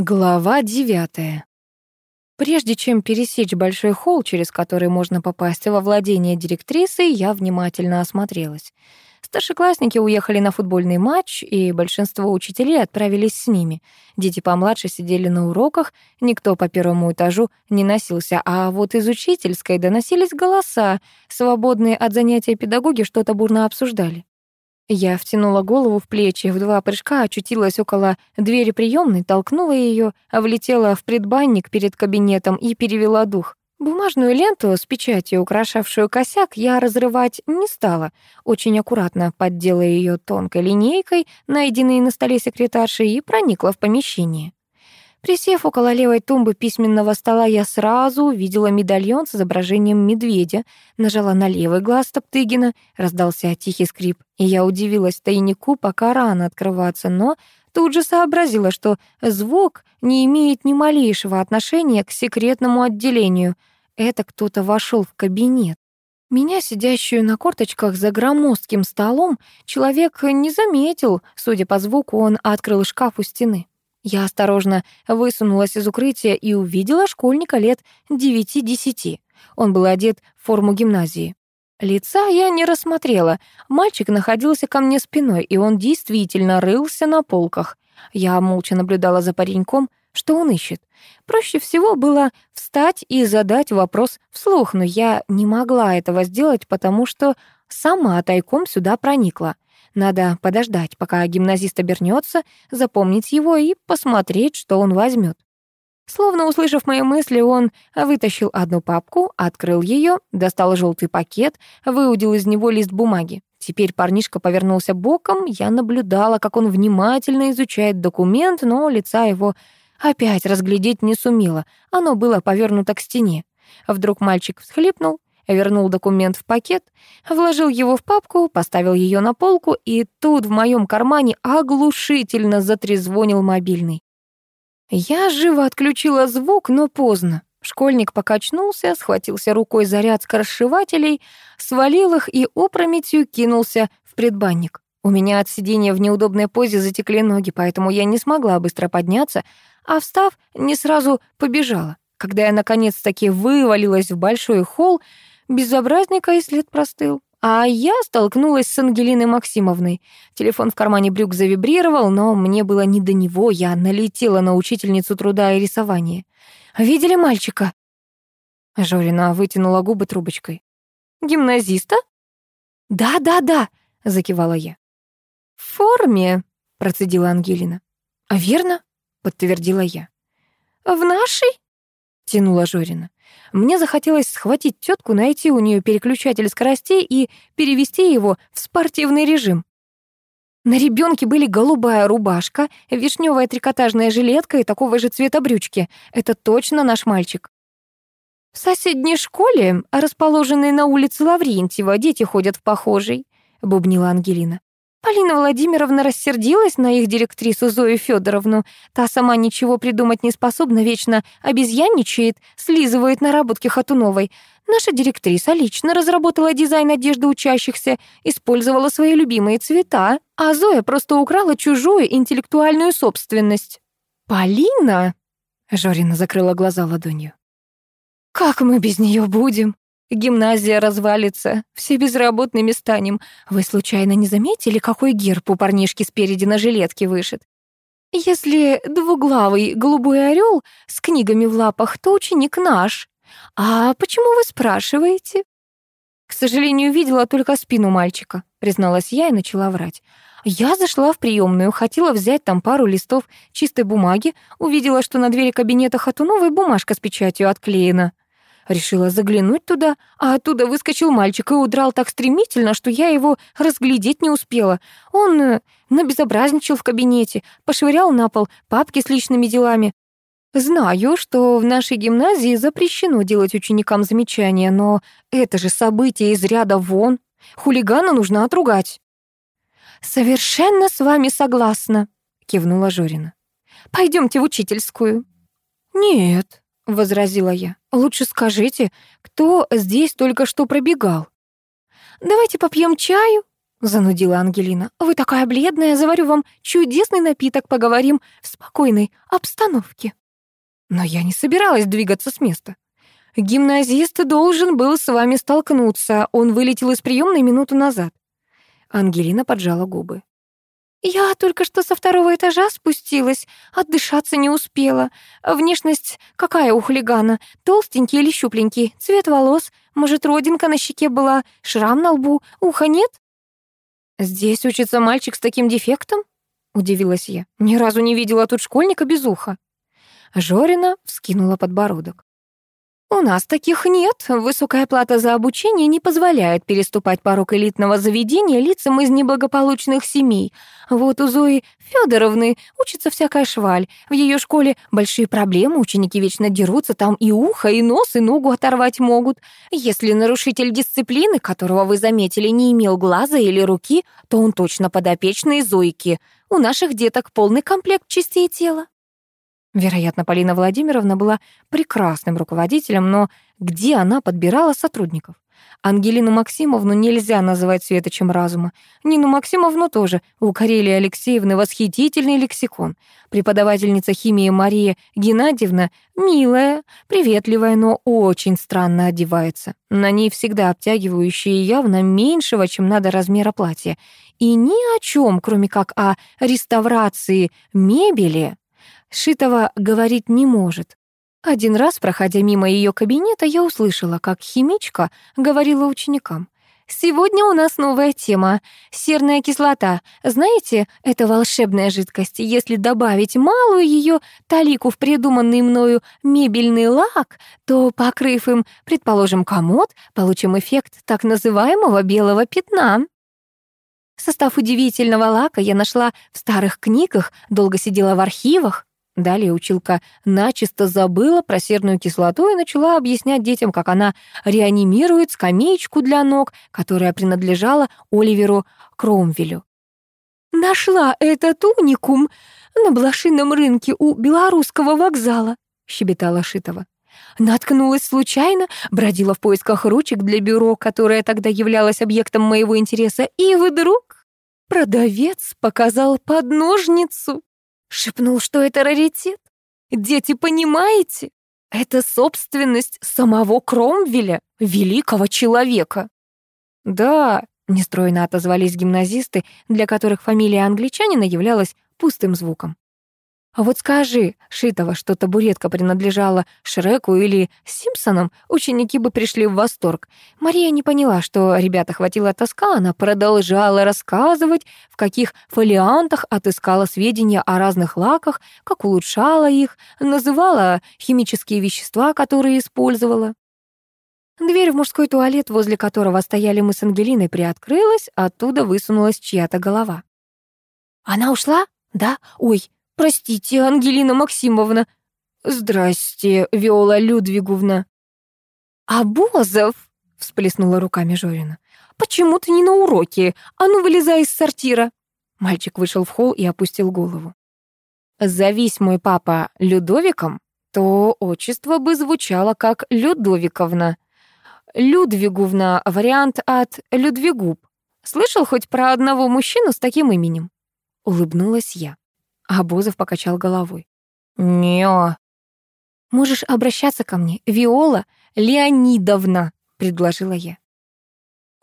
Глава девятая. Прежде чем пересечь большой холл, через который можно попасть во владение директрисы, я внимательно осмотрелась. Старшеклассники уехали на футбольный матч, и большинство учителей отправились с ними. Дети помладше сидели на уроках, никто по первому этажу не носился, а вот из учительской доносились голоса. Свободные от занятия педагоги что-то бурно обсуждали. Я втянула голову в плечи, в два прыжка очутилась около двери приёмной, толкнула её, влетела в предбанник перед кабинетом и перевела дух. Бумажную ленту с печатью, украшавшую косяк, я разрывать не стала. Очень аккуратно поддела её тонкой линейкой, найденной на столе секретарши, и проникла в помещение. Присев около левой тумбы письменного стола, я сразу увидела медальон с изображением медведя, нажала на левый глаз Топтыгина, раздался тихий скрип, и я удивилась тайнику, пока рано открываться, но тут же сообразила, что звук не имеет ни малейшего отношения к секретному отделению. Это кто-то вошел в кабинет. Меня, сидящую на корточках за громоздким столом, человек не заметил. Судя по звуку, он открыл шкаф у стены. Я осторожно высунулась из укрытия и увидела школьника лет девяти-десяти. Он был одет в форму гимназии. Лица я не рассмотрела. Мальчик находился ко мне спиной, и он действительно рылся на полках. Я молча наблюдала за пареньком, что он ищет. Проще всего было встать и задать вопрос вслух, но я не могла этого сделать, потому что сама тайком сюда проникла. Надо подождать, пока гимназист обернется, запомнить его и посмотреть, что он возьмет. Словно услышав мои мысли, он вытащил одну папку, открыл ее, достал желтый пакет, выудил из него лист бумаги. Теперь парнишка повернулся боком, я наблюдала, как он внимательно изучает документ, но лица его опять разглядеть не сумела, оно было повернуто к стене. Вдруг мальчик всхлипнул, вернул документ в пакет, вложил его в папку, поставил ее на полку, и тут в моем кармане оглушительно затрезвонил мобильный. Я живо отключила звук, но поздно. Школьник покачнулся, схватился рукой за ряд скоросшивателей, свалил их и опрометью кинулся в предбанник. У меня от сидения в неудобной позе затекли ноги, поэтому я не смогла быстро подняться, а встав, не сразу побежала. Когда я наконец-таки вывалилась в большой холл, Безобразника и след простыл. А я столкнулась с Ангелиной Максимовной. Телефон в кармане брюк завибрировал, но мне было не до него, я налетела на учительницу труда и рисования. «Видели мальчика?» Жорина вытянула губы трубочкой. «Гимназиста?» «Да-да-да», — закивала я. «В форме», — процедила Ангелина. «А верно?» — подтвердила я. «В нашей?» — тянула Жорина. Мне захотелось схватить тетку, найти у нее переключатель скоростей и перевести его в спортивный режим. На ребенке были голубая рубашка, вишневая трикотажная жилетка и такого же цвета брючки. Это точно наш мальчик. В соседней школе, расположенной на улице Лаврентьева, дети ходят в похожей, бубнила Ангелина. Полина Владимировна рассердилась на их директрису Зою Федоровну. Та сама ничего придумать не способна, вечно обезьянничает, слизывает наработки Хатуновой. Наша директриса лично разработала дизайн одежды учащихся, использовала свои любимые цвета, а Зоя просто украла чужую интеллектуальную собственность. «Полина?» — Жорина закрыла глаза ладонью. «Как мы без нее будем?» Гимназия развалится, все безработными станем. Вы случайно не заметили, какой герб у парнишки спереди на жилетке вышит? Если двуглавый голубой орел с книгами в лапах, то ученик наш. А почему вы спрашиваете? К сожалению, видела только спину мальчика, призналась я и начала врать. Я зашла в приемную, хотела взять там пару листов чистой бумаги, увидела, что на двери кабинета Хатуновой бумажка с печатью отклеена. Решила заглянуть туда, а оттуда выскочил мальчик и удрал так стремительно, что я его разглядеть не успела. Он э, набезобразничал в кабинете, пошвырял на пол папки с личными делами. Знаю, что в нашей гимназии запрещено делать ученикам замечания, но это же событие из ряда вон. Хулигана нужно отругать. «Совершенно с вами согласна», — кивнула Жорина. Пойдемте в учительскую». «Нет», возразила я. Лучше скажите, кто здесь только что пробегал? Давайте попьем чаю, — занудила Ангелина. «Вы такая бледная, заварю вам чудесный напиток, поговорим в спокойной обстановке». Но я не собиралась двигаться с места. Гимназист должен был с вами столкнуться. Он вылетел из приемной минуту назад. Ангелина поджала губы. «Я только что со второго этажа спустилась, отдышаться не успела. Внешность какая у хулигана? Толстенький или щупленький? Цвет волос? Может, родинка на щеке была? Шрам на лбу? Уха нет?» «Здесь учится мальчик с таким дефектом?» — удивилась я. «Ни разу не видела тут школьника без уха». Жорина вскинула подбородок. «У нас таких нет. Высокая плата за обучение не позволяет переступать порог элитного заведения лицам из неблагополучных семей. Вот у Зои Федоровны учится всякая шваль. В ее школе большие проблемы, ученики вечно дерутся, там и ухо, и нос, и ногу оторвать могут. Если нарушитель дисциплины, которого вы заметили, не имел глаза или руки, то он точно подопечный Зойки. У наших деток полный комплект частей тела». Вероятно, Полина Владимировна была прекрасным руководителем, но где она подбирала сотрудников? Ангелину Максимовну нельзя называть светочем разума. Нину Максимовну тоже. У Карелии Алексеевны восхитительный лексикон. Преподавательница химии Мария Геннадьевна милая, приветливая, но очень странно одевается. На ней всегда обтягивающие явно меньшего, чем надо размера платья. И ни о чем, кроме как о реставрации мебели, Шитова говорить не может. Один раз, проходя мимо ее кабинета, я услышала, как химичка говорила ученикам. «Сегодня у нас новая тема — серная кислота. Знаете, это волшебная жидкость. Если добавить малую ее талику в придуманный мною мебельный лак, то, покрыв им, предположим, комод, получим эффект так называемого белого пятна». Состав удивительного лака я нашла в старых книгах, долго сидела в архивах. Далее училка начисто забыла про серную кислоту и начала объяснять детям, как она реанимирует скамеечку для ног, которая принадлежала Оливеру Кромвелю. «Нашла этот уникум на блошином рынке у белорусского вокзала», — щебетала Шитова. Наткнулась случайно, бродила в поисках ручек для бюро, которое тогда являлось объектом моего интереса, и вдруг продавец показал подножницу. Шепнул, что это раритет. Дети, понимаете? Это собственность самого Кромвеля, великого человека. Да, нестройно отозвались гимназисты, для которых фамилия англичанина являлась пустым звуком. А вот скажи, Шитова, что табуретка принадлежала Шреку или Симпсонам, ученики бы пришли в восторг. Мария не поняла, что ребята хватило тоска, она продолжала рассказывать, в каких фолиантах отыскала сведения о разных лаках, как улучшала их, называла химические вещества, которые использовала. Дверь в мужской туалет, возле которого стояли мы с Ангелиной, приоткрылась, оттуда высунулась чья-то голова. «Она ушла? Да? Ой, «Простите, Ангелина Максимовна». «Здрасте, Виола Людвиговна». «Абозов!» — всплеснула руками Жорина. «Почему ты не на уроке? А ну, вылезай из сортира!» Мальчик вышел в холл и опустил голову. «Зовись мой папа Людовиком, то отчество бы звучало как Людовиковна. Людвиговна — вариант от Людвигуб. Слышал хоть про одного мужчину с таким именем?» Улыбнулась я. А Бозов покачал головой. «Не-о». «Можешь обращаться ко мне, Виола Леонидовна», — предложила я.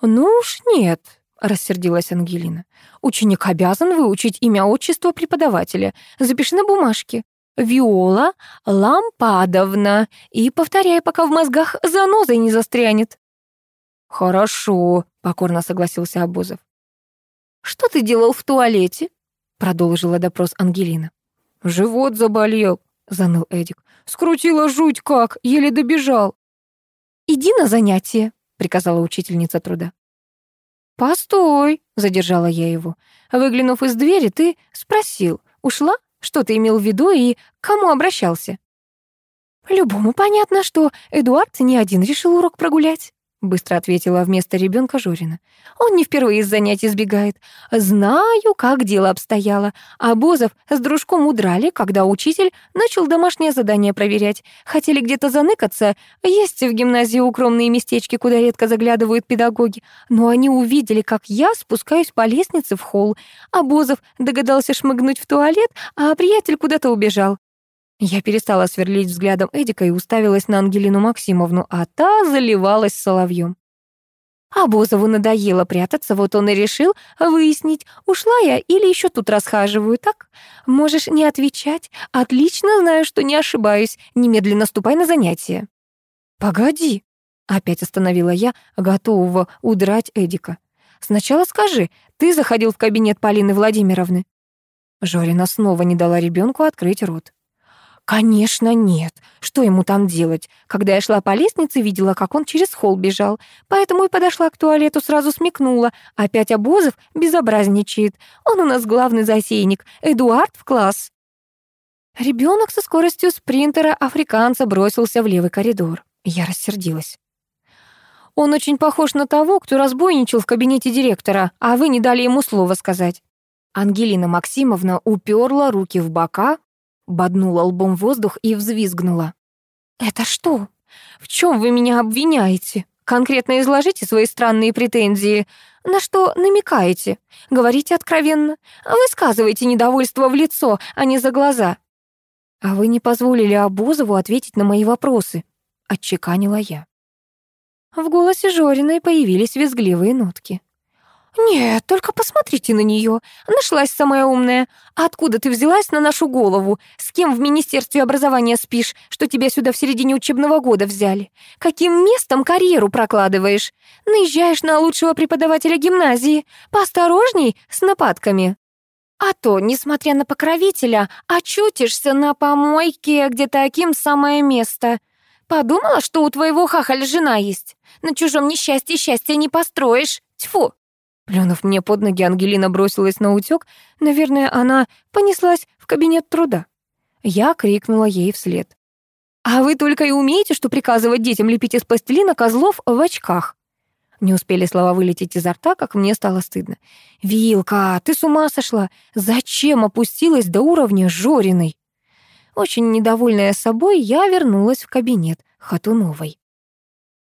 «Ну уж нет», — рассердилась Ангелина. «Ученик обязан выучить имя отчество преподавателя. Запиши на бумажке. Виола Лампадовна. И повторяй, пока в мозгах занозой не застрянет». «Хорошо», — покорно согласился Обозов. «Что ты делал в туалете?» Продолжила допрос Ангелина. «Живот заболел», — заныл Эдик. «Скрутила жуть как, еле добежал». «Иди на занятие», — приказала учительница труда. «Постой», — задержала я его. Выглянув из двери, ты спросил, ушла? Что ты имел в виду и к кому обращался? «Любому понятно, что Эдуард не один решил урок прогулять», — быстро ответила вместо ребенка Жорина. Он не впервые из занятий сбегает. Знаю, как дело обстояло. А Бозов с дружком удрали, когда учитель начал домашнее задание проверять. Хотели где-то заныкаться. Есть в гимназии укромные местечки, куда редко заглядывают педагоги. Но они увидели, как я спускаюсь по лестнице в холл. А Бозов догадался шмыгнуть в туалет, а приятель куда-то убежал. Я перестала сверлить взглядом Эдика и уставилась на Ангелину Максимовну, а та заливалась соловьем. А Бозову надоело прятаться, вот он и решил выяснить, ушла я или еще тут расхаживаю, так? Можешь не отвечать, отлично знаю, что не ошибаюсь, немедленно ступай на занятия. Погоди, опять остановила я, готового удрать Эдика. Сначала скажи, ты заходил в кабинет Полины Владимировны? Жорина снова не дала ребенку открыть рот. Конечно, нет. Что ему там делать? Когда я шла по лестнице, видела, как он через холл бежал. Поэтому и подошла к туалету, сразу смекнула. Опять Обозов безобразничает. Он у нас главный засейник. Эдуард в класс. Ребенок со скоростью спринтера африканца бросился в левый коридор. Я рассердилась. Он очень похож на того, кто разбойничал в кабинете директора, а вы не дали ему слова сказать. Ангелина Максимовна уперла руки в бока, Боднула лбом воздух и взвизгнула. «Это что? В чем вы меня обвиняете? Конкретно изложите свои странные претензии. На что намекаете? Говорите откровенно. Высказывайте недовольство в лицо, а не за глаза». «А вы не позволили Обозову ответить на мои вопросы», — отчеканила я. В голосе Жориной появились визгливые нотки. «Нет, только посмотрите на нее. Нашлась самая умная. Откуда ты взялась на нашу голову? С кем в Министерстве образования спишь, что тебя сюда в середине учебного года взяли? Каким местом карьеру прокладываешь? Наезжаешь на лучшего преподавателя гимназии. Поосторожней с нападками». А то, несмотря на покровителя, очутишься на помойке, где таким самое место. Подумала, что у твоего хахаль жена есть. На чужом несчастье счастья не построишь. Тьфу!» Плюнув мне под ноги, Ангелина бросилась на утёк. Наверное, она понеслась в кабинет труда. Я крикнула ей вслед. «А вы только и умеете, что приказывать детям лепить из пластилина козлов в очках». Не успели слова вылететь изо рта, как мне стало стыдно. «Вилка, ты с ума сошла? Зачем опустилась до уровня Жориной?» Очень недовольная собой, я вернулась в кабинет Хатуновой.